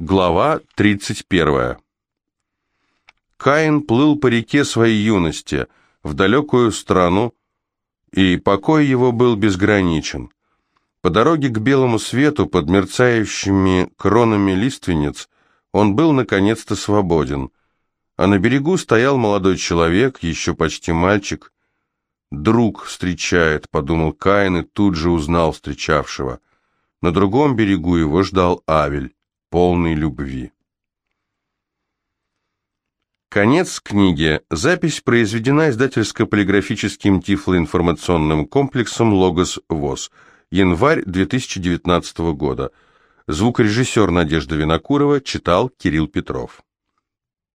Глава 31. Каин плыл по реке своей юности, в далекую страну, и покой его был безграничен. По дороге к белому свету, под мерцающими кронами лиственниц, он был наконец-то свободен. А на берегу стоял молодой человек, еще почти мальчик. «Друг встречает», — подумал Каин и тут же узнал встречавшего. На другом берегу его ждал Авель, полный любви. Конец книги. Запись произведена издательско-полиграфическим тифлоинформационным комплексом «Логос ВОЗ». Январь 2019 года. Звукорежиссер Надежда Винокурова читал Кирилл Петров.